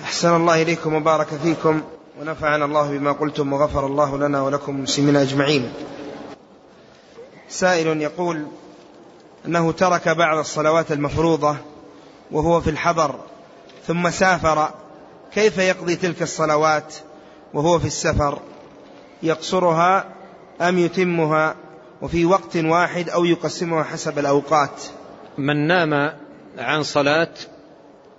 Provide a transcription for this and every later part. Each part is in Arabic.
أحسن الله إليكم وبارك فيكم ونفعنا الله بما قلتم وغفر الله لنا ولكم المسلمين أجمعين. سائل يقول أنه ترك بعض الصلوات المفروضة وهو في الحضر ثم سافر كيف يقضي تلك الصلوات وهو في السفر؟ يقصرها أم يتمها وفي وقت واحد أو يقسمها حسب الأوقات؟ من نام عن صلاة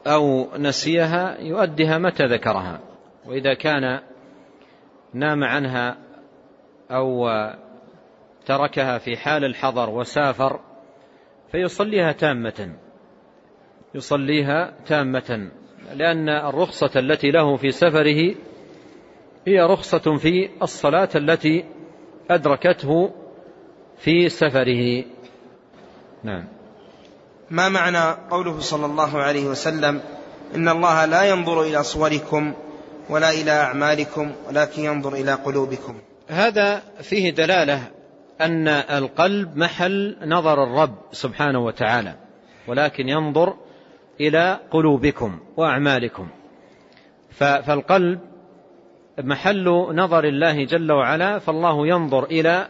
أو نسيها يؤديها متى ذكرها. وإذا كان نام عنها أو تركها في حال الحضر وسافر فيصليها تامة. يصليها تامة. لأن الرخصة التي له في سفره هي رخصة في الصلاة التي أدركته في سفره. نعم. ما معنى قوله صلى الله عليه وسلم؟ إن الله لا ينظر إلى صوركم ولا إلى أعمالكم ولكن ينظر إلى قلوبكم. هذا فيه دلالة أن القلب محل نظر الرب سبحانه وتعالى ولكن ينظر إلى قلوبكم وأعمالكم. فالقلب محل نظر الله جل وعلا فالله ينظر إلى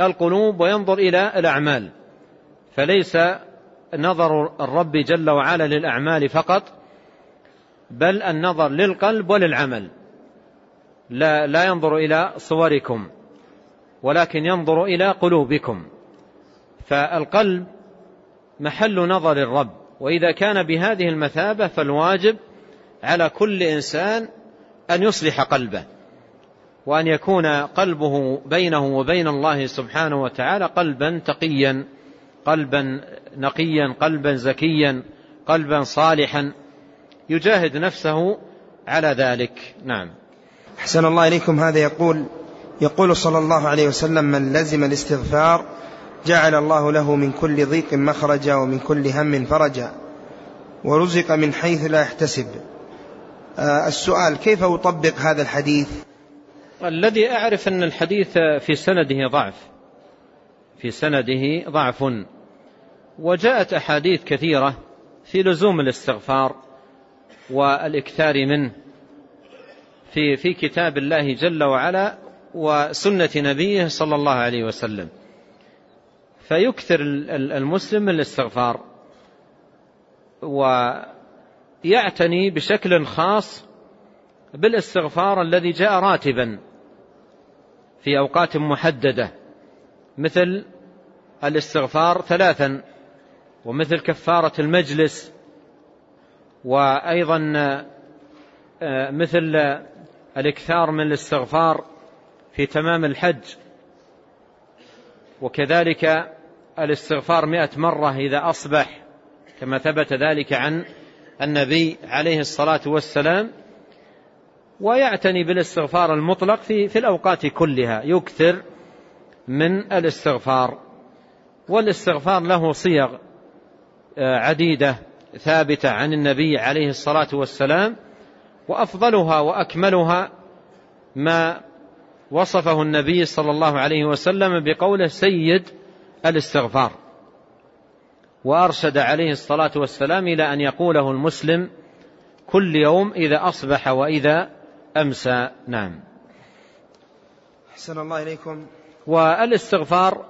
القلوب وينظر إلى الأعمال. فليس نظر الرب جل وعلا للأعمال فقط بل النظر للقلب وللعمل. لا, لا ينظر إلى صوركم ولكن ينظر إلى قلوبكم. فالقلب محل نظر الرب وإذا كان بهذه المثابة فالواجب على كل إنسان أن يصلح قلبه وأن يكون قلبه بينه وبين الله سبحانه وتعالى قلبا تقيا. قلبا نقيا قلبا زكيا قلبا صالحا يجاهد نفسه على ذلك. نعم. أحسن الله إليكم. هذا يقول يقول صلى الله عليه وسلم من لزم الاستغفار جعل الله له من كل ضيق مخرجا ومن كل هم فرجا ورزق من حيث لا يحتسب. آه السؤال كيف أطبق هذا الحديث؟ الذي أعرف أن الحديث في سنده ضعف. في سنده ضعف. وجاءت أحاديث كثيرة في لزوم الاستغفار والإكثار منه في في كتاب الله جل وعلا وسنة نبيه صلى الله عليه وسلم. فيكثر المسلم من الاستغفار ويعتني بشكل خاص بالاستغفار الذي جاء راتبا في أوقات محددة. مثل الاستغفار ثلاثا ومثل كفارة المجلس وأيضا آه، مثل الإكثار من الاستغفار في تمام الحج. وكذلك الاستغفار مئة مرة إذا أصبح كما ثبت ذلك عن النبي عليه الصلاة والسلام. ويعتني بالاستغفار المطلق في, في الأوقات كلها. يكثر من الاستغفار والاستغفار له صيغ آه، عديدة ثابتة عن النبي عليه الصلاة والسلام وأفضلها وأكملها ما وصفه النبي صلى الله عليه وسلم بقوله سيد الاستغفار. وأرشد عليه الصلاة والسلام إلى أن يقوله المسلم كل يوم إذا أصبح وإذا أمسى. نعم. أحسن الله إليكم. والاستغفار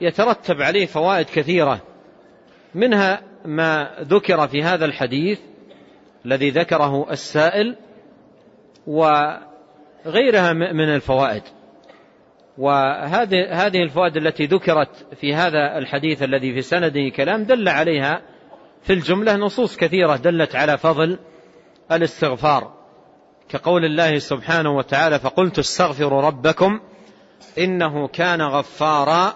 يترتب عليه فوائد كثيرة منها ما ذكر في هذا الحديث الذي ذكره السائل وغيرها من الفوائد. وهذه هذه الفوائد التي ذكرت في هذا الحديث الذي في سنده كلام دل عليها في الجملة نصوص كثيرة دلت على فضل الاستغفار. كقول الله سبحانه وتعالى فقلت استغفروا ربكم إنه كان غفارا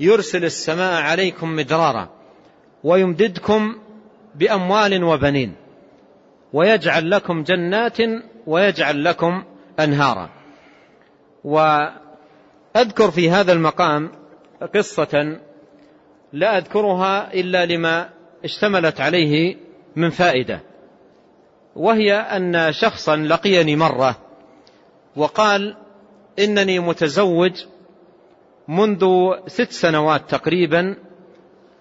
يرسل السماء عليكم مدرارا ويمددكم بأموال وبنين ويجعل لكم جنات ويجعل لكم أنهارا. وأذكر في هذا المقام قصة لا أذكرها إلا لما اشتملت عليه من فائدة وهي أن شخصا لقيني مرة وقال إنني متزوج منذ ست سنوات تقريبا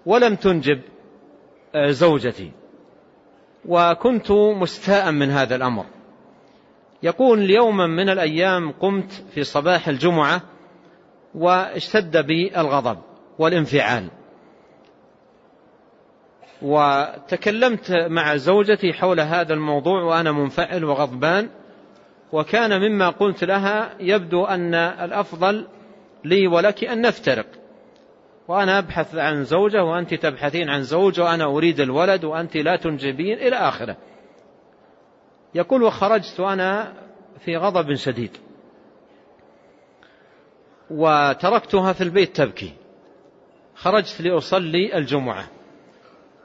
ولم تنجب آه، زوجتي. وكنت مستاء من هذا الأمر. يقول يوما من الأيام قمت في صباح الجمعة واشتد بي الغضب والانفعال. وتكلمت مع زوجتي حول هذا الموضوع وأنا منفعل وغضبان وكان مما قلت لها يبدو أن الأفضل لي ولك أن نفترق. وأنا أبحث عن زوجة وأنت تبحثين عن زوج وأنا أريد الولد وأنت لا تنجبين إلى آخره. يقول وخرجت وأنا في غضب شديد. وتركتها في البيت تبكي. خرجت لأصلي الجمعة.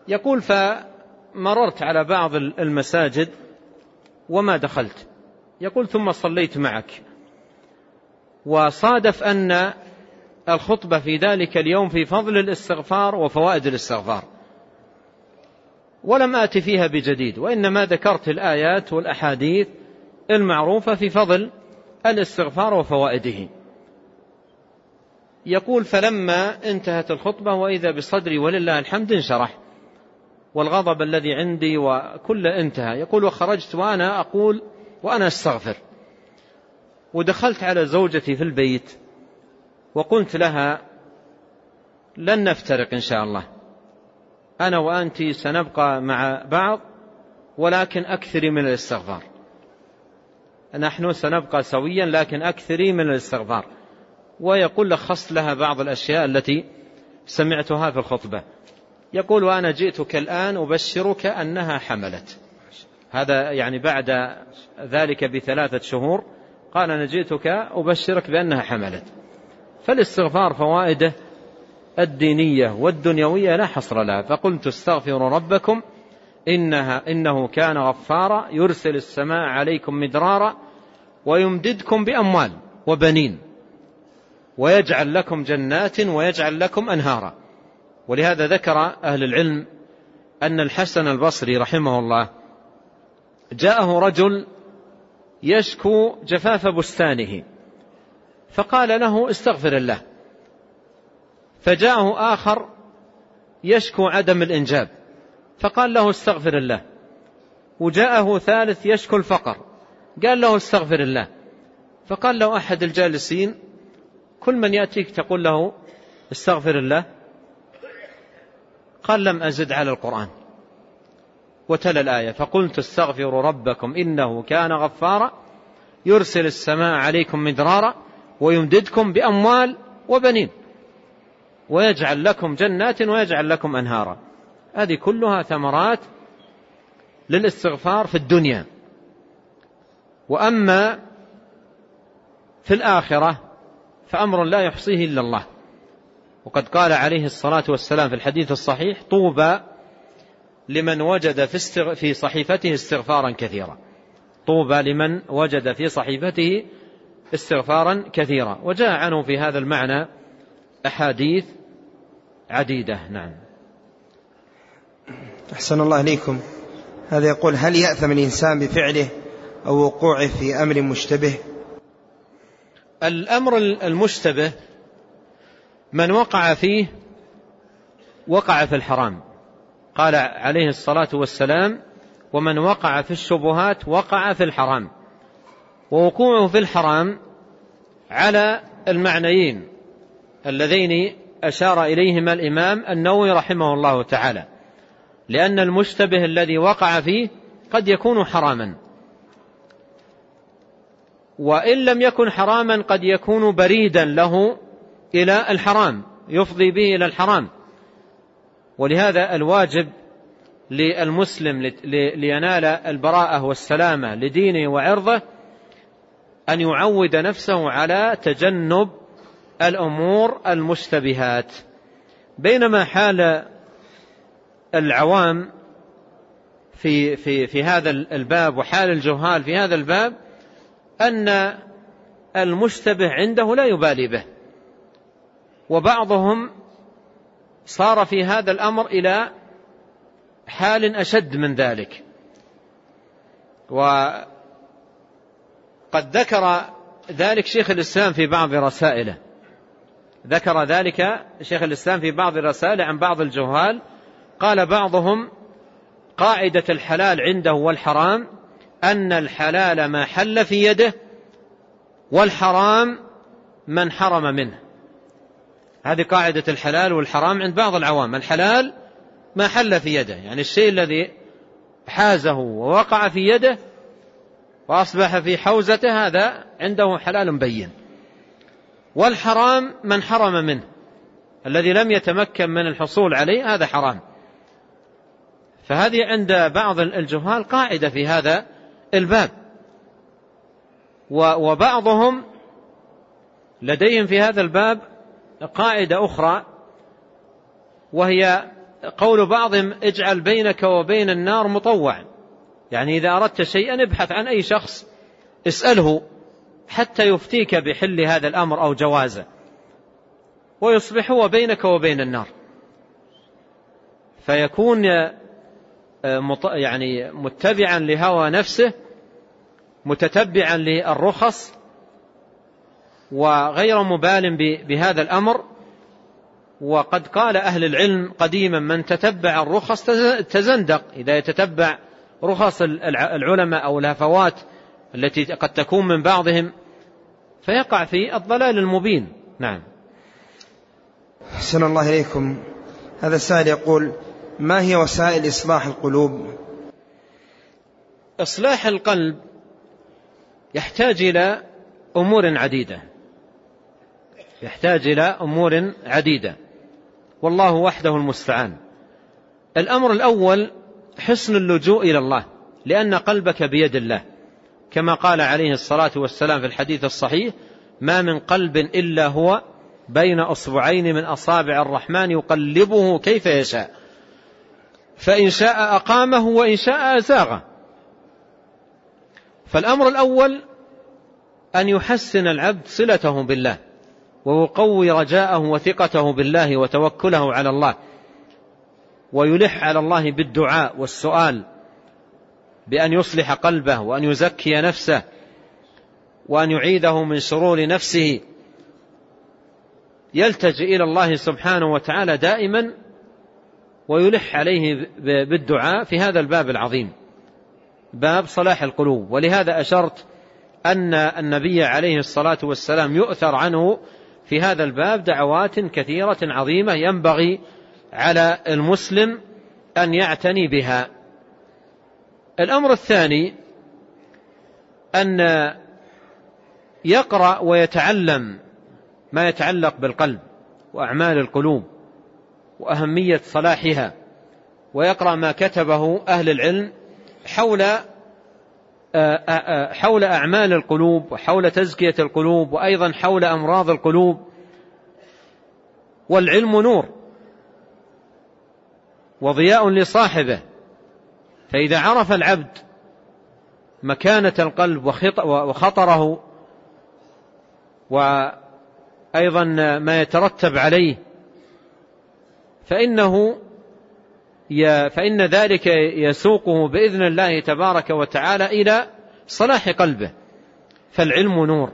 يقول فمررت على بعض المساجد وما دخلت. يقول ثم صليت معك. وصادف أن الخطبة في ذلك اليوم في فضل الاستغفار وفوائد الاستغفار. ولم آت فيها بجديد وإنما ذكرت الآيات والأحاديث المعروفة في فضل الاستغفار وفوائده. يقول فلما انتهت الخطبة وإذا بصدري ولله الحمد انشرح. والغضب الذي عندي وكل انتهى. يقول وخرجت وأنا أقول وأنا أستغفر. ودخلت على زوجتي في البيت وقلت لها لن نفترق إن شاء الله. أنا وأنت سنبقى مع بعض ولكن أكثري من الاستغفار. نحن سنبقى سويا لكن أكثري من الاستغفار. ويقول لخصت لها بعض الأشياء التي سمعتها في الخطبة. يقول وأنا جئتك الآن أبشرك أنها حملت. هذا يعني بعد ذلك بثلاثة شهور قال أنا جئتك أبشرك بأنها حملت. فالاستغفار فوائده الدينية والدنيوية لا حصر لها. فقلت استغفروا ربكم إنها إنه كان غفارا يرسل السماء عليكم مدرارا ويمددكم بأموال وبنين ويجعل لكم جنات ويجعل لكم أنهارا. ولهذا ذكر أهل العلم أن الحسن البصري رحمه الله جاءه رجل يشكو جفاف بستانه فقال له استغفر الله. فجاءه آخر يشكو عدم الإنجاب فقال له استغفر الله. وجاءه ثالث يشكو الفقر قال له استغفر الله. فقال له أحد الجالسين كل من يأتيك تقول له استغفر الله قال لم أزد على القرآن. وتلا الآية. فقلت استغفروا ربكم إنه كان غفارا يرسل السماء عليكم مدرارا ويمددكم بأموال وبنين ويجعل لكم جنات ويجعل لكم أنهارا. هذه كلها ثمرات للاستغفار في الدنيا. وأما في الآخرة فأمر لا يحصيه إلا الله. وقد قال عليه الصلاة والسلام في الحديث الصحيح طوبى لمن وجد في, في صحيفته استغفارا كثيرا. طوبى لمن وجد في صحيفته استغفارا كثيرا. وجاء عنه في هذا المعنى أحاديث عديدة. نعم. أحسن الله إليكم. هذا يقول هل يأثم الإنسان بفعله أو وقوعه في أمر مشتبه؟ الأمر المشتبه من وقع فيه وقع في الحرام. قال عليه الصلاة والسلام ومن وقع في الشبهات وقع في الحرام ووقوعه في الحرام على المعنيين اللذين أشار إليهما الإمام النووي رحمه الله تعالى لأن المشتبه الذي وقع فيه قد يكون حراما وإن لم يكن حراما قد يكون بريدا له إلى الحرام يفضي به إلى الحرام ولهذا الواجب للمسلم لينال البراءة والسلامة لدينه وعرضه أن يعود نفسه على تجنب الأمور المشتبهات. بينما حال العوام في في في هذا الباب وحال الجهال في هذا الباب أن المشتبه عنده لا يبالي به. وبعضهم صار في هذا الأمر إلى حال أشد من ذلك. وقد ذكر ذلك شيخ الإسلام في بعض رسائله. ذكر ذلك شيخ الإسلام في بعض الرسائل عن بعض الجهال. قال بعضهم قاعدة الحلال عنده والحرام أن الحلال ما حل في يده والحرام من حرم منه. هذه قاعدة الحلال والحرام عند بعض العوام. الحلال ما حل في يده يعني الشيء الذي حازه ووقع في يده وأصبح في حوزته هذا عنده حلال بين. والحرام من حرم منه. الذي لم يتمكن من الحصول عليه هذا حرام. فهذه عند بعض الجهال قاعدة في هذا الباب. وبعضهم لديهم في هذا الباب قاعدة أخرى وهي قول بعضهم اجعل بينك وبين النار مطوع يعني إذا أردت شيئا ابحث عن أي شخص اسأله حتى يفتيك بحل هذا الأمر أو جوازه. ويصبح هو بينك وبين النار. فيكون يعني متبعا لهوى نفسه متتبعا للرخص وغير مبال بهذا الأمر. وقد قال أهل العلم قديما من تتبع الرخص تزندق. إذا يتتبع رخص العلماء أو الهفوات التي قد تكون من بعضهم فيقع في الضلال المبين. نعم. حسن الله إليكم. هذا السائل يقول ما هي وسائل إصلاح القلوب؟ إصلاح القلب يحتاج إلى أمور عديدة. يحتاج إلى أمور عديدة. والله وحده المستعان. الأمر الأول حسن اللجوء إلى الله لأن قلبك بيد الله. كما قال عليه الصلاة والسلام في الحديث الصحيح ما من قلب إلا هو بين أصبعين من أصابع الرحمن يقلبه كيف يشاء. فإن شاء أقامه وإن شاء أزاغه. فالأمر الأول أن يحسن العبد صلته بالله. ويقوي رجاءه وثقته بالله وتوكله على الله ويلح على الله بالدعاء والسؤال بأن يصلح قلبه وأن يزكي نفسه وأن يعيده من شرور نفسه يلتجئ إلى الله سبحانه وتعالى دائما ويلح عليه بالدعاء في هذا الباب العظيم. باب صلاح القلوب. ولهذا أشرت أن النبي عليه الصلاة والسلام يؤثر عنه في هذا الباب دعوات كثيرة عظيمة ينبغي على المسلم أن يعتني بها. الأمر الثاني أن يقرأ ويتعلم ما يتعلق بالقلب وأعمال القلوب وأهمية صلاحها ويقرأ ما كتبه أهل العلم حول حول أعمال القلوب وحول تزكية القلوب وأيضا حول أمراض القلوب. والعلم نور وضياء لصاحبه. فإذا عرف العبد مكانة القلب وخطره وأيضا ما يترتب عليه فإنه فإن ذلك يسوقه بإذن الله تبارك وتعالى إلى صلاح قلبه. فالعلم نور.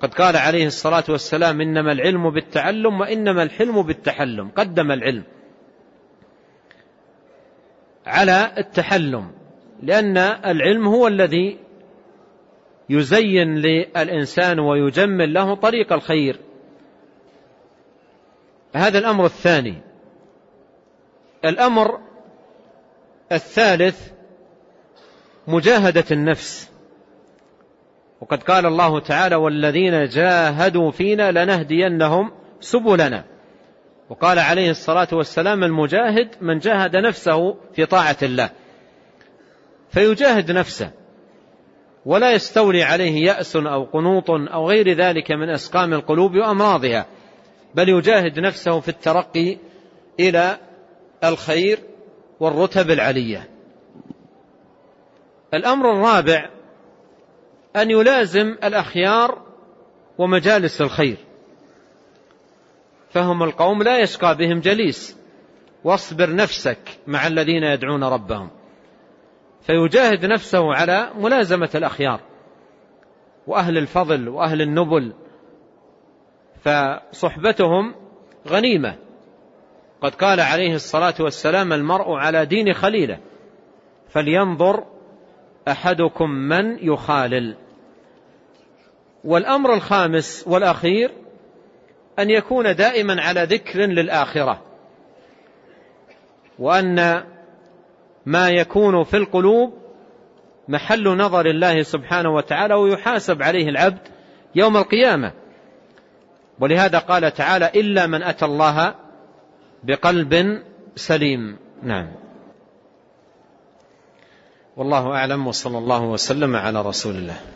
قد قال عليه الصلاة والسلام إنما العلم بالتعلم وإنما الحلم بالتحلم. قدم العلم على التحلم لأن العلم هو الذي يزين للإنسان ويجمل له طريق الخير. هذا الأمر الثاني. الأمر الثالث مجاهدة النفس. وقد قال الله تعالى والذين جاهدوا فينا لنهدينهم سبلنا. وقال عليه الصلاة والسلام المجاهد من جاهد نفسه في طاعة الله. فيجاهد نفسه ولا يستولي عليه يأس أو قنوط أو غير ذلك من أسقام القلوب وأمراضها بل يجاهد نفسه في الترقي إلى الخير والرتب العلية. الأمر الرابع أن يلازم الأخيار ومجالس الخير. فهم القوم لا يشقى بهم جليس. واصبر نفسك مع الذين يدعون ربهم. فيجاهد نفسه على ملازمة الأخيار وأهل الفضل وأهل النبل. فصحبتهم غنيمة. قد قال عليه الصلاة والسلام المرء على دين خليله فلينظر أحدكم من يخالل. والأمر الخامس والأخير أن يكون دائما على ذكر للآخرة وأن ما يكون في القلوب محل نظر الله سبحانه وتعالى ويحاسب عليه العبد يوم القيامة. ولهذا قال تعالى إلا من أتى الله بقلب سليم. نعم. والله أعلم وصلى الله وسلم على رسول الله.